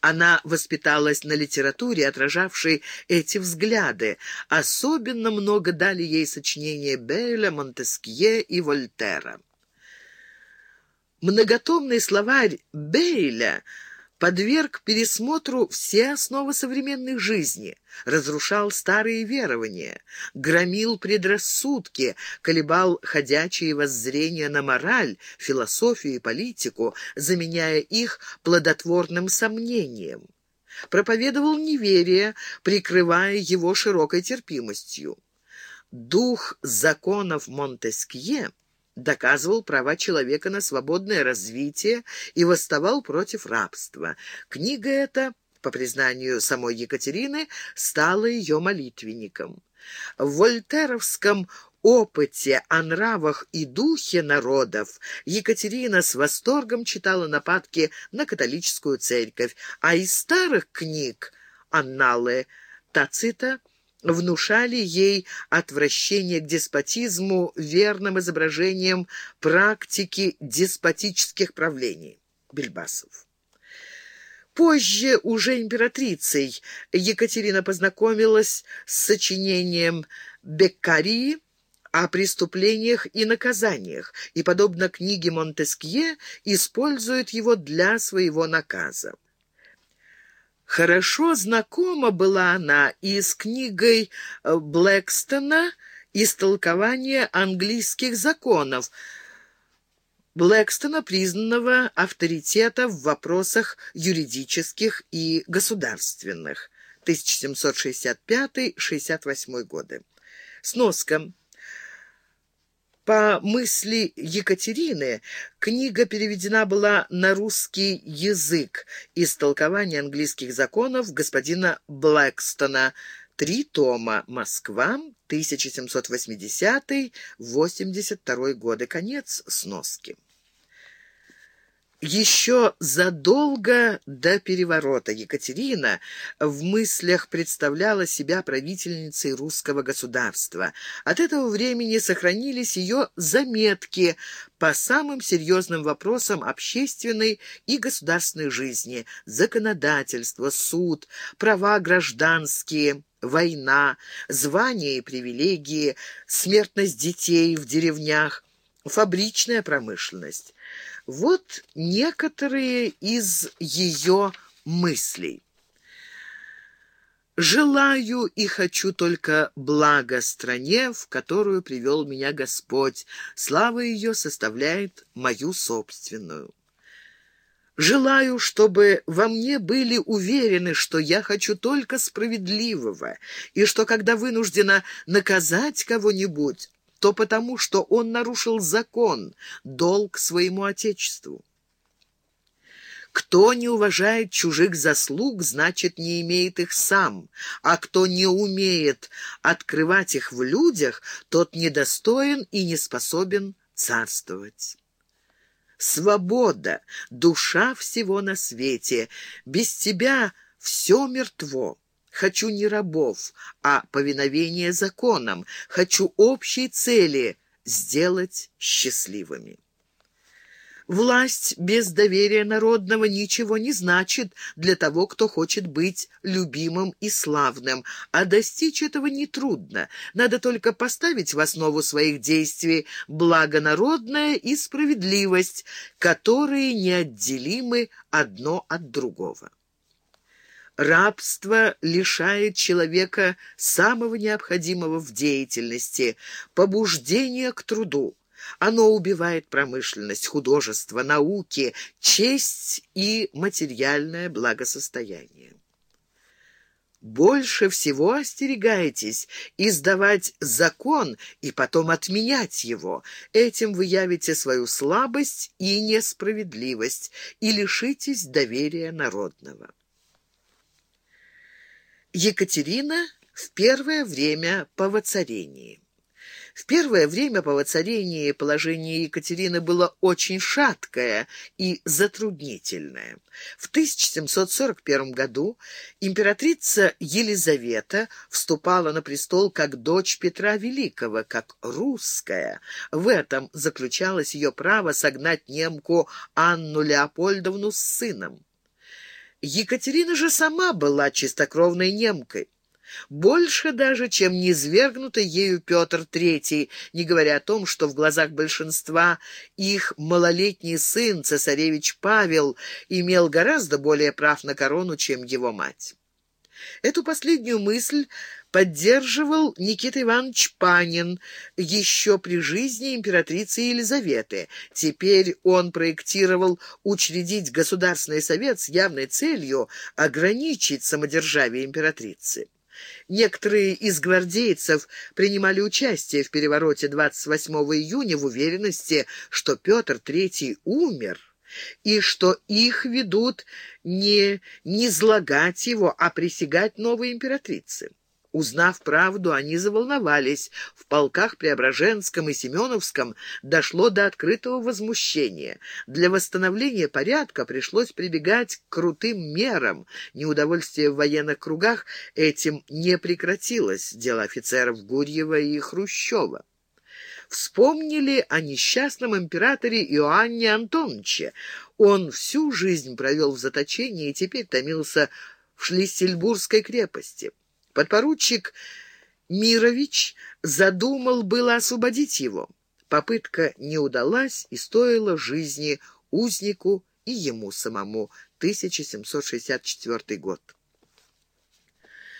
Она воспиталась на литературе, отражавшей эти взгляды. Особенно много дали ей сочинения Бейля, Монтескье и Вольтера. Многотомный словарь Бейля — подверг пересмотру все основы современной жизни, разрушал старые верования, громил предрассудки, колебал ходячие воззрения на мораль, философию и политику, заменяя их плодотворным сомнением. Проповедовал неверие, прикрывая его широкой терпимостью. Дух законов Монтескье доказывал права человека на свободное развитие и восставал против рабства. Книга эта, по признанию самой Екатерины, стала ее молитвенником. В вольтеровском опыте о нравах и духе народов Екатерина с восторгом читала нападки на католическую церковь, а из старых книг «Анналы» Тацита внушали ей отвращение к деспотизму верным изображением практики деспотических правлений. Бельбасов. Позже, уже императрицей, Екатерина познакомилась с сочинением Беккари о преступлениях и наказаниях, и, подобно книге Монтескье, использует его для своего наказа. Хорошо знакома была она и с книгой э, Блэкстона «Истолкование английских законов», Блэкстона, признанного авторитета в вопросах юридических и государственных, 1765-68 годы. Сноска. По мысли Екатерины, книга переведена была на русский язык из толкования английских законов господина Блэкстона. Три тома. Москва, 1780-82 годы. Конец сноски. Еще задолго до переворота Екатерина в мыслях представляла себя правительницей русского государства. От этого времени сохранились ее заметки по самым серьезным вопросам общественной и государственной жизни, законодательство, суд, права гражданские, война, звания и привилегии, смертность детей в деревнях, фабричная промышленность. Вот некоторые из ее мыслей. Желаю и хочу только блага стране, в которую привел меня Господь. Слава ее составляет мою собственную. Желаю, чтобы во мне были уверены, что я хочу только справедливого, и что, когда вынуждена наказать кого-нибудь, то потому, что он нарушил закон, долг своему Отечеству. Кто не уважает чужих заслуг, значит, не имеет их сам, а кто не умеет открывать их в людях, тот недостоин и не способен царствовать. Свобода, душа всего на свете, без тебя все мертво. Хочу не рабов, а повиновение законам. Хочу общей цели — сделать счастливыми. Власть без доверия народного ничего не значит для того, кто хочет быть любимым и славным, а достичь этого нетрудно. Надо только поставить в основу своих действий благонародная и справедливость, которые неотделимы одно от другого. Рабство лишает человека самого необходимого в деятельности – побуждения к труду. Оно убивает промышленность, художество, науки, честь и материальное благосостояние. Больше всего остерегайтесь издавать закон и потом отменять его. Этим вы явите свою слабость и несправедливость и лишитесь доверия народного. Екатерина в первое время по воцарении. В первое время по воцарении положение Екатерины было очень шаткое и затруднительное. В 1741 году императрица Елизавета вступала на престол как дочь Петра Великого, как русская. В этом заключалось ее право согнать немку Анну Леопольдовну с сыном. Екатерина же сама была чистокровной немкой. Больше даже, чем низвергнутый ею Петр III, не говоря о том, что в глазах большинства их малолетний сын, цесаревич Павел, имел гораздо более прав на корону, чем его мать. Эту последнюю мысль поддерживал Никита Иванович Панин еще при жизни императрицы Елизаветы. Теперь он проектировал учредить Государственный совет с явной целью ограничить самодержавие императрицы. Некоторые из гвардейцев принимали участие в перевороте 28 июня в уверенности, что Петр III умер и что их ведут не низлагать его, а присягать новой императрице. Узнав правду, они заволновались. В полках Преображенском и Семеновском дошло до открытого возмущения. Для восстановления порядка пришлось прибегать к крутым мерам. Неудовольствие в военных кругах этим не прекратилось. Дело офицеров Гурьева и Хрущева. Вспомнили о несчастном императоре Иоанне Антоновиче. Он всю жизнь провел в заточении и теперь томился в Шлиссельбургской крепости. Подпоручик Мирович задумал было освободить его. Попытка не удалась и стоила жизни узнику и ему самому. 1764 год.